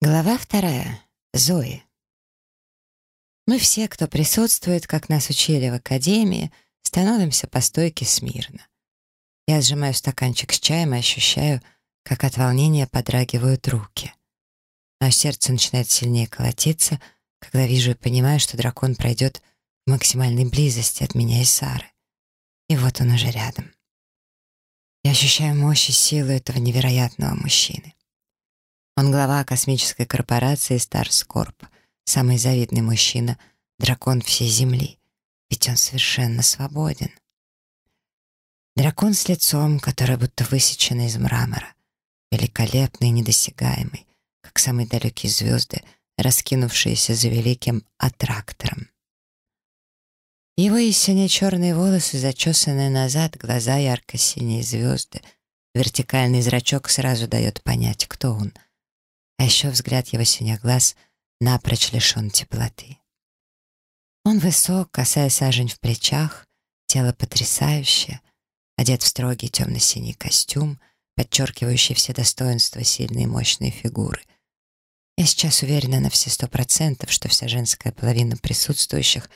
Глава вторая. Зои. Мы все, кто присутствует, как нас учили в академии, становимся по стойке смирно. Я сжимаю стаканчик с чаем и ощущаю, как от волнения подрагивают руки. Мое сердце начинает сильнее колотиться, когда вижу и понимаю, что дракон пройдет в максимальной близости от меня и Сары. И вот он уже рядом. Я ощущаю мощь и силу этого невероятного мужчины. Он глава космической корпорации Старскорп, самый завидный мужчина, дракон всей Земли, ведь он совершенно свободен. Дракон с лицом, которое будто высечено из мрамора, великолепный и недосягаемый, как самые далекие звезды, раскинувшиеся за великим аттрактором. Его истинные черные волосы, зачесанные назад, глаза ярко-синие звезды, вертикальный зрачок сразу дает понять, кто он — а еще взгляд его синих глаз напрочь лишен теплоты. Он высок, касаясь сажень в плечах, тело потрясающее, одет в строгий темно-синий костюм, подчеркивающий все достоинства сильной и мощной фигуры. Я сейчас уверена на все сто процентов, что вся женская половина присутствующих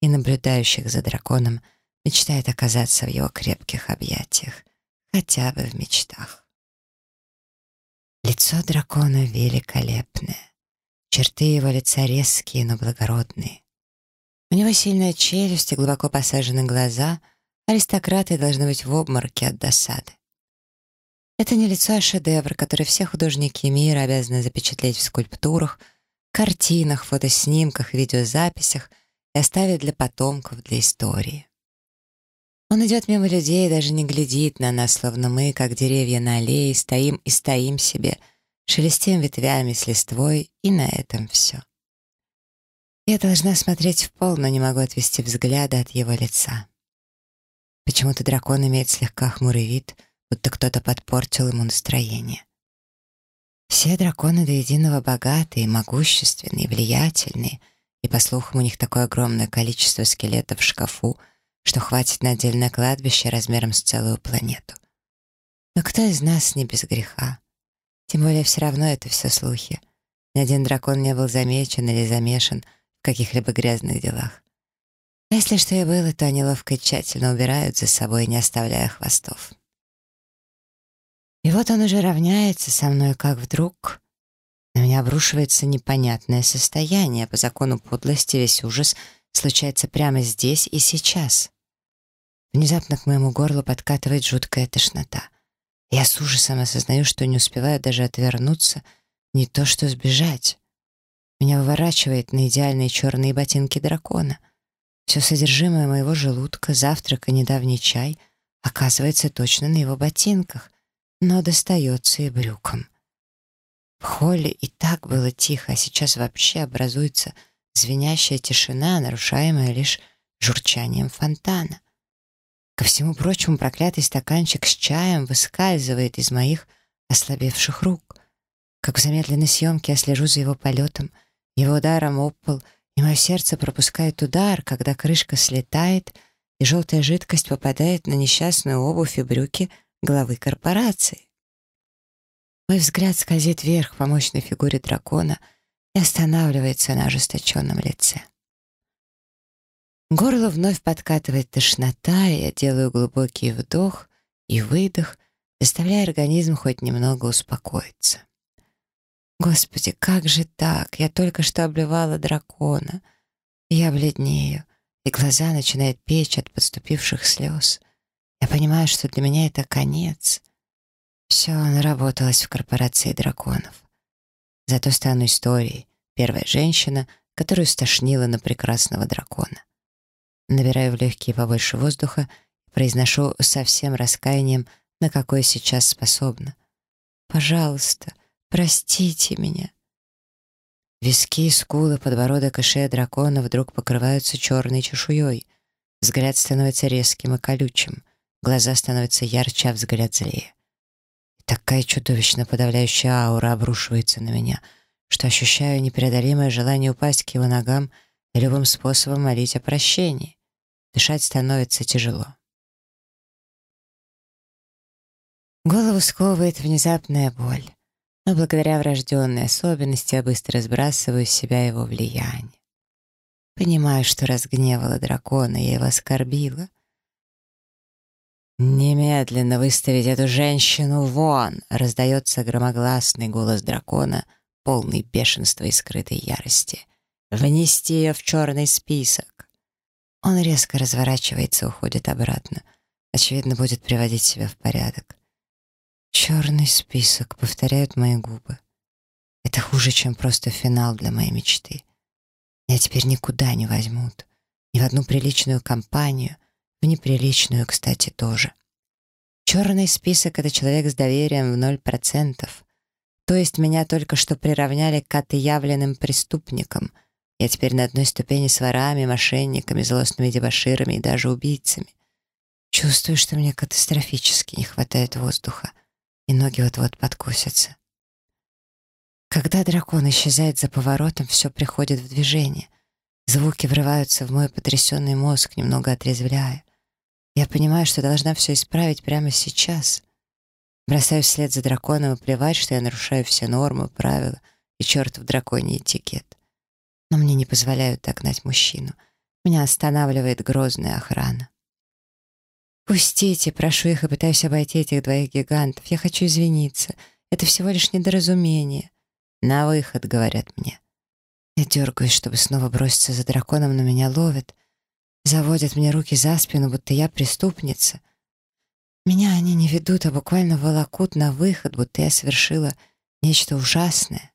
и наблюдающих за драконом мечтает оказаться в его крепких объятиях, хотя бы в мечтах. Лицо дракона великолепное. Черты его лица резкие, но благородные. У него сильная челюсть и глубоко посажены глаза. Аристократы должны быть в обмороке от досады. Это не лицо, а шедевр, который все художники мира обязаны запечатлеть в скульптурах, картинах, фотоснимках, видеозаписях и оставить для потомков, для истории. Он идет мимо людей и даже не глядит на нас, словно мы, как деревья на аллее, стоим и стоим себе, шелестим ветвями с листвой, и на этом все. Я должна смотреть в пол, но не могу отвести взгляда от его лица. Почему-то дракон имеет слегка хмурый вид, будто кто-то подпортил ему настроение. Все драконы до единого богатые, могущественные, влиятельные, и, по слухам, у них такое огромное количество скелетов в шкафу — что хватит на отдельное кладбище размером с целую планету. Но кто из нас не без греха? Тем более все равно это все слухи. Ни один дракон не был замечен или замешан в каких-либо грязных делах. А если что и было, то они ловко и тщательно убирают за собой, не оставляя хвостов. И вот он уже равняется со мной, как вдруг на меня обрушивается непонятное состояние. По закону подлости весь ужас случается прямо здесь и сейчас. Внезапно к моему горлу подкатывает жуткая тошнота. Я с ужасом осознаю, что не успеваю даже отвернуться, не то что сбежать. Меня выворачивает на идеальные черные ботинки дракона. Все содержимое моего желудка, завтрак и недавний чай оказывается точно на его ботинках, но достается и брюкам. В холле и так было тихо, а сейчас вообще образуется звенящая тишина, нарушаемая лишь журчанием фонтана. Ко всему прочему, проклятый стаканчик с чаем выскальзывает из моих ослабевших рук. Как в замедленной съемке я слежу за его полетом, его ударом об пол, и мое сердце пропускает удар, когда крышка слетает, и желтая жидкость попадает на несчастную обувь и брюки главы корпорации. Мой взгляд скользит вверх по мощной фигуре дракона и останавливается на ожесточенном лице. Горло вновь подкатывает тошнота, я делаю глубокий вдох и выдох, заставляя организм хоть немного успокоиться. Господи, как же так? Я только что обливала дракона. Я бледнею, и глаза начинают печь от подступивших слез. Я понимаю, что для меня это конец. Все, наработалась в корпорации драконов. Зато стану историей. Первая женщина, которую стошнила на прекрасного дракона. Набираю в легкие побольше воздуха произношу со всем раскаянием, на какое сейчас способна. «Пожалуйста, простите меня». Виски, скулы, подбородок и шея дракона вдруг покрываются черной чешуей. Взгляд становится резким и колючим. Глаза становятся ярче, а взгляд злее. И такая чудовищно подавляющая аура обрушивается на меня, что ощущаю непреодолимое желание упасть к его ногам и любым способом молить о прощении. Дышать становится тяжело. Голову сковывает внезапная боль. но благодаря врожденной особенности я быстро сбрасываю с себя его влияние. Понимаю, что разгневала дракона, я его оскорбила. «Немедленно выставить эту женщину вон!» — раздается громогласный голос дракона, полный бешенства и скрытой ярости. «Внести ее в черный список!» Он резко разворачивается и уходит обратно. Очевидно, будет приводить себя в порядок. «Черный список», — повторяют мои губы. Это хуже, чем просто финал для моей мечты. Меня теперь никуда не возьмут. Ни в одну приличную компанию, в неприличную, кстати, тоже. Черный список — это человек с доверием в ноль процентов. То есть меня только что приравняли к отъявленным преступникам. Я теперь на одной ступени с ворами, мошенниками, злостными дебоширами и даже убийцами. Чувствую, что мне катастрофически не хватает воздуха и ноги вот-вот подкосятся. Когда дракон исчезает за поворотом, все приходит в движение. Звуки врываются в мой потрясенный мозг, немного отрезвляя. Я понимаю, что должна все исправить прямо сейчас. Бросаю вслед за драконом и плевать, что я нарушаю все нормы, правила и чертов драконий этикет. Но мне не позволяют догнать мужчину. Меня останавливает грозная охрана. «Пустите, прошу их и пытаюсь обойти этих двоих гигантов. Я хочу извиниться. Это всего лишь недоразумение». «На выход», — говорят мне. Я дергаюсь, чтобы снова броситься за драконом, но меня ловят. Заводят мне руки за спину, будто я преступница. Меня они не ведут, а буквально волокут на выход, будто я совершила нечто ужасное.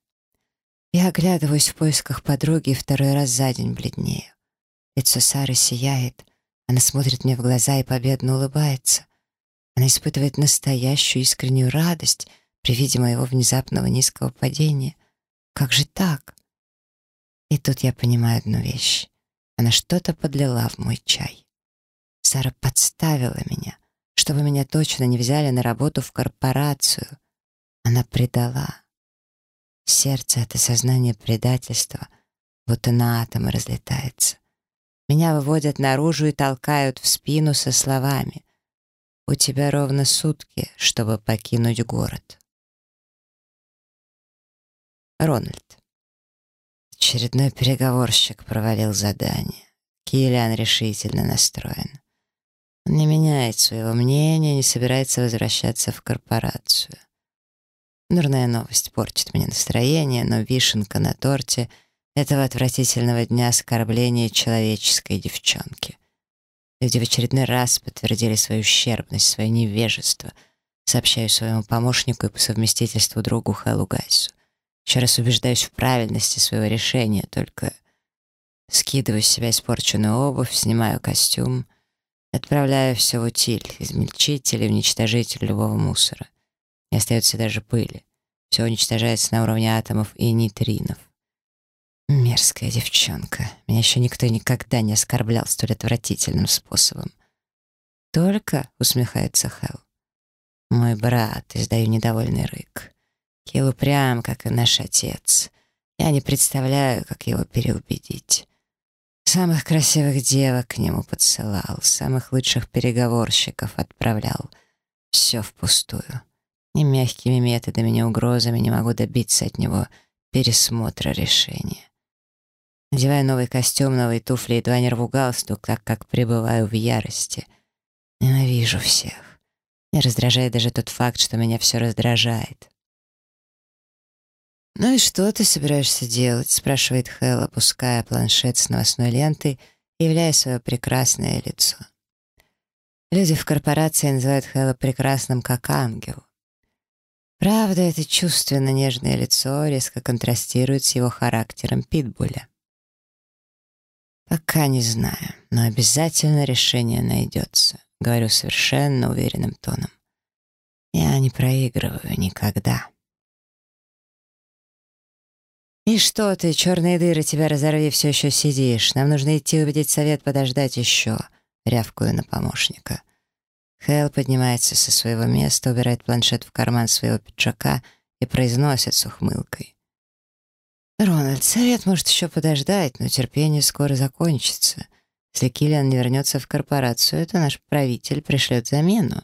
Я оглядываюсь в поисках подруги и второй раз за день бледнею. Лицо Сары сияет — она смотрит мне в глаза и победно улыбается. Она испытывает настоящую искреннюю радость при виде моего внезапного низкого падения. Как же так? И тут я понимаю одну вещь. Она что-то подлила в мой чай. Сара подставила меня, чтобы меня точно не взяли на работу в корпорацию. Она предала. Сердце — это сознание предательства, будто на атомы разлетается. Меня выводят наружу и толкают в спину со словами «У тебя ровно сутки, чтобы покинуть город». Рональд. Очередной переговорщик провалил задание. Киллиан решительно настроен. Он не меняет своего мнения, не собирается возвращаться в корпорацию. Дурная новость портит мне настроение, но вишенка на торте — этого отвратительного дня оскорбления человеческой девчонки. Люди в очередной раз подтвердили свою ущербность, свое невежество. Сообщаю своему помощнику и по совместительству другу Хэллу Гайсу. Еще раз убеждаюсь в правильности своего решения, только скидываю с себя испорченную обувь, снимаю костюм, отправляю все в утиль, измельчитель и уничтожитель любого мусора. Не остается даже пыли. Все уничтожается на уровне атомов и нейтринов. Мерзкая девчонка. Меня еще никто никогда не оскорблял столь отвратительным способом. «Только?» — усмехается Хелл. «Мой брат», — издаю недовольный рык. Килл упрям, как и наш отец. Я не представляю, как его переубедить. Самых красивых девок к нему подсылал, самых лучших переговорщиков отправлял. Все впустую. Ни мягкими методами, ни угрозами не могу добиться от него пересмотра решения. Надеваю новый костюм, новые туфли, едва не рву галстук, так как пребываю в ярости. Ненавижу всех. Не раздражает даже тот факт, что меня все раздражает. «Ну и что ты собираешься делать?» — спрашивает Хелл, опуская планшет с новостной лентой и являя свое прекрасное лицо. Люди в корпорации называют Хэлла прекрасным как ангел. Правда, это чувственно нежное лицо резко контрастирует с его характером питбуля. «Пока не знаю, но обязательно решение найдется», — говорю совершенно уверенным тоном. «Я не проигрываю никогда». «И что ты, черные дыры, тебя разорви, все еще сидишь? Нам нужно идти убедить совет подождать еще», — рявкую на помощника. Хэл поднимается со своего места, убирает планшет в карман своего пиджака и произносит с ухмылкой. «Рональд, совет может еще подождать, но терпение скоро закончится. Если Киллиан не вернется в корпорацию, то наш правитель пришлет замену.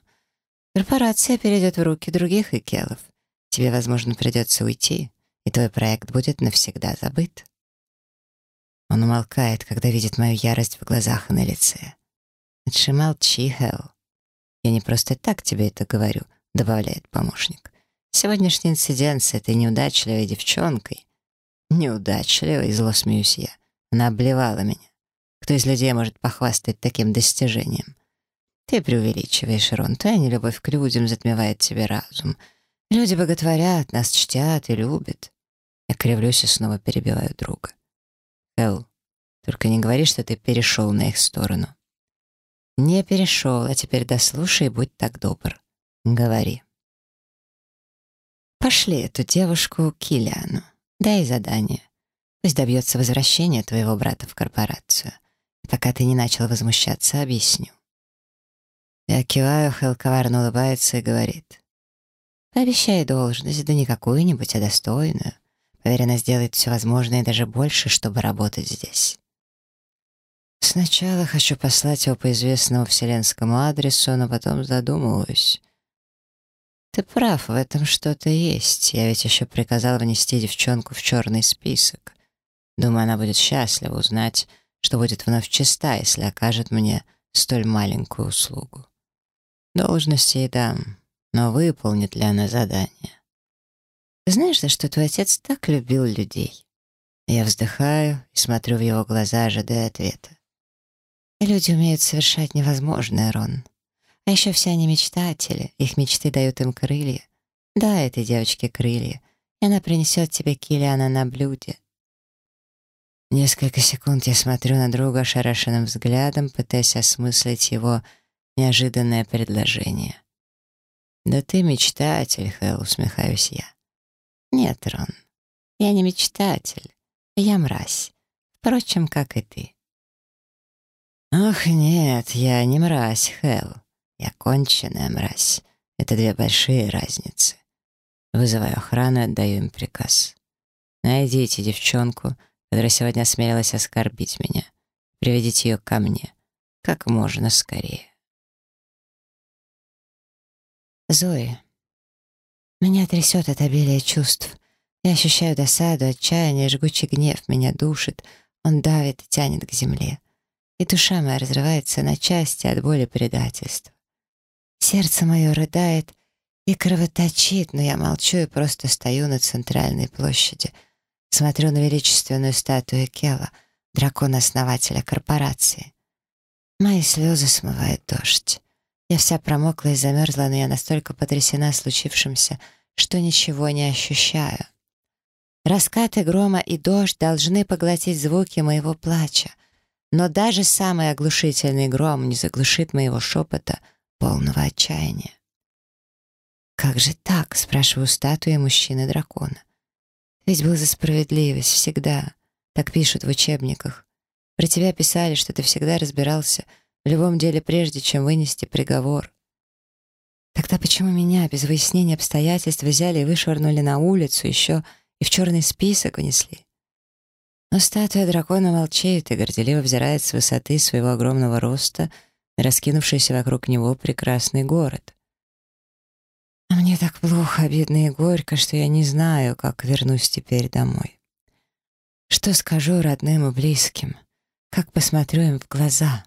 Корпорация перейдет в руки других экелов. Тебе, возможно, придется уйти, и твой проект будет навсегда забыт. Он умолкает, когда видит мою ярость в глазах и на лице. «Лучше молчи, Хелл. Я не просто так тебе это говорю», — добавляет помощник. «Сегодняшний инцидент с этой неудачливой девчонкой...» «Неудачливой», — зло смеюсь я. Она обливала меня. Кто из людей может похвастать таким достижением? Ты преувеличиваешь, Рон. Твоя нелюбовь к людям затмевает тебе разум. Люди боготворят, нас чтят и любят. Я кривлюсь и снова перебиваю друга. Эл, только не говори, что ты перешел на их сторону. Не перешел, а теперь дослушай будь так добр. Говори. Пошли эту девушку к Киллиану. Дай задание. Пусть добьется возвращения твоего брата в корпорацию. Пока ты не начал возмущаться, объясню. Я киваю, Хелл коварно улыбается и говорит. Пообещай должность, да не какую-нибудь, а достойную. Поверь, она сделает все возможное и даже больше, чтобы работать здесь. Сначала хочу послать его по известному вселенскому адресу, но потом задумываюсь. Ты прав, в этом что-то есть. Я ведь еще приказал внести девчонку в черный список. Думаю, она будет счастлива узнать, что будет вновь чиста, если окажет мне столь маленькую услугу. Должность ей дам, но выполнит ли она задание? Знаешь ли, что твой отец так любил людей? Я вздыхаю и смотрю в его глаза, ожидая ответа. Люди умеют совершать невозможное, Рон. А еще все они мечтатели, их мечты дают им крылья. Да, этой девочке крылья, и она принесет тебе Килиана на блюде. Несколько секунд я смотрю на друга ошарашенным взглядом, пытаясь осмыслить его неожиданное предложение. «Да ты мечтатель, Хэл», — усмехаюсь я. «Нет, Рон, я не мечтатель, я мразь, впрочем, как и ты». «Ох, нет, я не мразь, Хэл, я конченая мразь. Это две большие разницы. Вызываю охрану и отдаю им приказ. Найдите девчонку, которая сегодня осмелилась оскорбить меня. Приведите ее ко мне. Как можно скорее. Зои. Меня трясет от обилия чувств. Я ощущаю досаду, отчаяние, жгучий гнев меня душит. Он давит и тянет к земле. И душа моя разрывается на части от боли предательства. Сердце мое рыдает и кровоточит, но я молчу и просто стою на центральной площади. Смотрю на величественную статую Кела, дракона-основателя корпорации. Мои слезы смывает дождь. Я вся промокла и замерзла, но я настолько потрясена случившимся, что ничего не ощущаю. Раскаты грома и дождь должны поглотить звуки моего плача, но даже самый оглушительный гром не заглушит моего шепота, полного отчаяния. «Как же так?» — спрашиваю статуи мужчины-дракона. «Ведь был за справедливость всегда. Так пишут в учебниках. Про тебя писали, что ты всегда разбирался в любом деле прежде, чем вынести приговор. Тогда почему меня без выяснения обстоятельств взяли и вышвырнули на улицу еще и в черный список унесли? Но статуя дракона молчит и горделиво взирает с высоты своего огромного роста на раскинувшийся вокруг него прекрасный город. А мне так плохо, обидно и горько, что я не знаю, как вернусь теперь домой. Что скажу родным и близким? Как посмотрю им в глаза?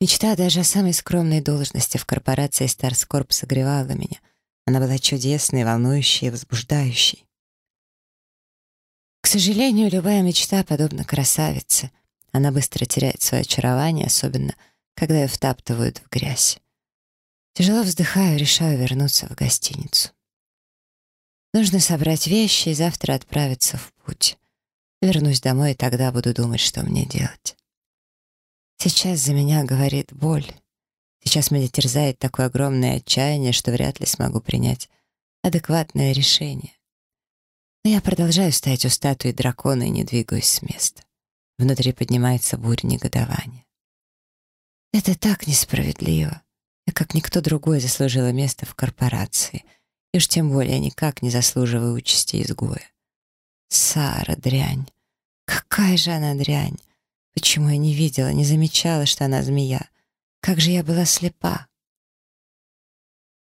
Мечта даже о самой скромной должности в корпорации Старскорп согревала меня. Она была чудесной, волнующей и возбуждающей. Сожалению, любая мечта подобна красавице. Она быстро теряет свое очарование, особенно когда ее втаптывают в грязь. Тяжело вздыхаю, решаю вернуться в гостиницу. Нужно собрать вещи и завтра отправиться в путь. Вернусь домой, и тогда буду думать, что мне делать. Сейчас за меня говорит боль. Сейчас меня терзает такое огромное отчаяние, что вряд ли смогу принять адекватное решение. Но я продолжаю стоять у статуи дракона и не двигаюсь с места. Внутри поднимается буря негодования. Это так несправедливо. Я, как никто другой, заслужила место в корпорации. И уж тем более никак не заслуживаю участи изгоя. Сара, дрянь. Какая же она дрянь. Почему я не видела, не замечала, что она змея? Как же я была слепа!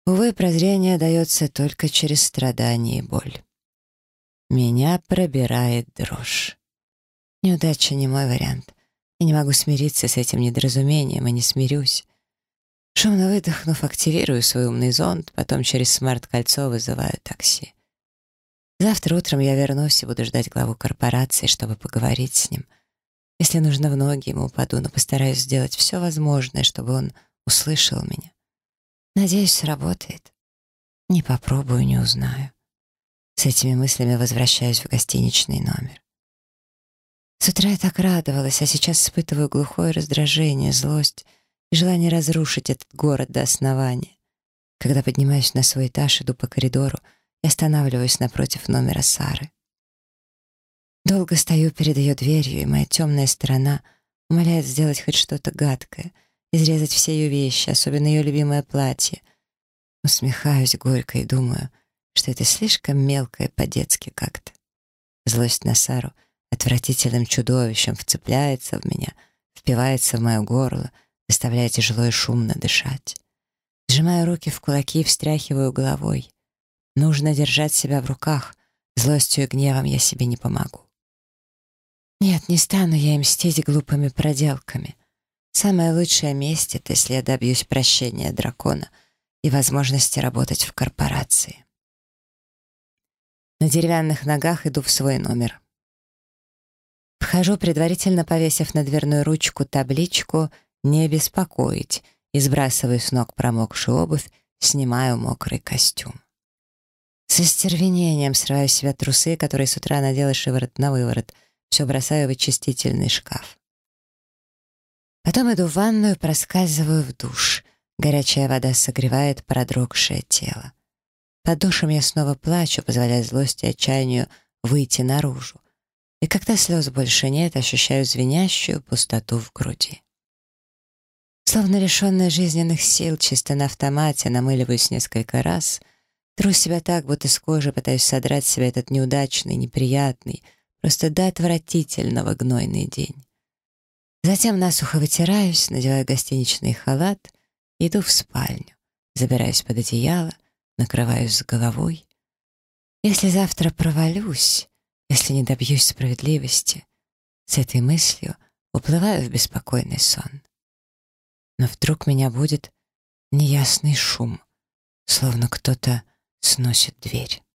Увы, прозрение дается только через страдания и боль. Меня пробирает дрожь. Неудача не мой вариант. Я не могу смириться с этим недоразумением и не смирюсь. Шумно выдохнув, активирую свой умный зонд, потом через смарт-кольцо вызываю такси. Завтра утром я вернусь и буду ждать главу корпорации, чтобы поговорить с ним. Если нужно в ноги, ему упаду, но постараюсь сделать все возможное, чтобы он услышал меня. Надеюсь, сработает. Не попробую, не узнаю. С этими мыслями возвращаюсь в гостиничный номер. С утра я так радовалась, а сейчас испытываю глухое раздражение, злость и желание разрушить этот город до основания. Когда поднимаюсь на свой этаж, иду по коридору и останавливаюсь напротив номера Сары. Долго стою перед ее дверью, и моя темная сторона умоляет сделать хоть что-то гадкое, изрезать все ее вещи, особенно ее любимое платье. Усмехаюсь горько и думаю, что это слишком мелкое по-детски как-то. Злость на Сару отвратительным чудовищем вцепляется в меня, впивается в мое горло, заставляя тяжело и шумно дышать. Сжимаю руки в кулаки и встряхиваю головой. Нужно держать себя в руках. Злостью и гневом я себе не помогу. Нет, не стану я им мстить глупыми проделками. Самое лучшее месть — это если я добьюсь прощения дракона и возможности работать в корпорации. На деревянных ногах иду в свой номер. Вхожу, предварительно повесив на дверную ручку табличку «Не беспокоить» и сбрасываю с ног промокшую обувь, снимаю мокрый костюм. Со стервенением срываю с себя трусы, которые с утра надела шиворот на выворот. Все бросаю в очистительный шкаф. Потом иду в ванную, проскальзываю в душ. Горячая вода согревает продрогшее тело. Под душем я снова плачу, позволяя злости и отчаянию выйти наружу. И когда слез больше нет, ощущаю звенящую пустоту в груди. Словно лишенная жизненных сил, чисто на автомате, намыливаюсь несколько раз — Тру себя так, будто с кожи пытаюсь содрать с себя этот неудачный, неприятный, просто до отвратительного гнойный день. Затем насухо вытираюсь, надеваю гостиничный халат, иду в спальню, забираюсь под одеяло, накрываюсь головой. Если завтра провалюсь, если не добьюсь справедливости, с этой мыслью уплываю в беспокойный сон. Но вдруг меня будет неясный шум, словно кто-то сносит дверь.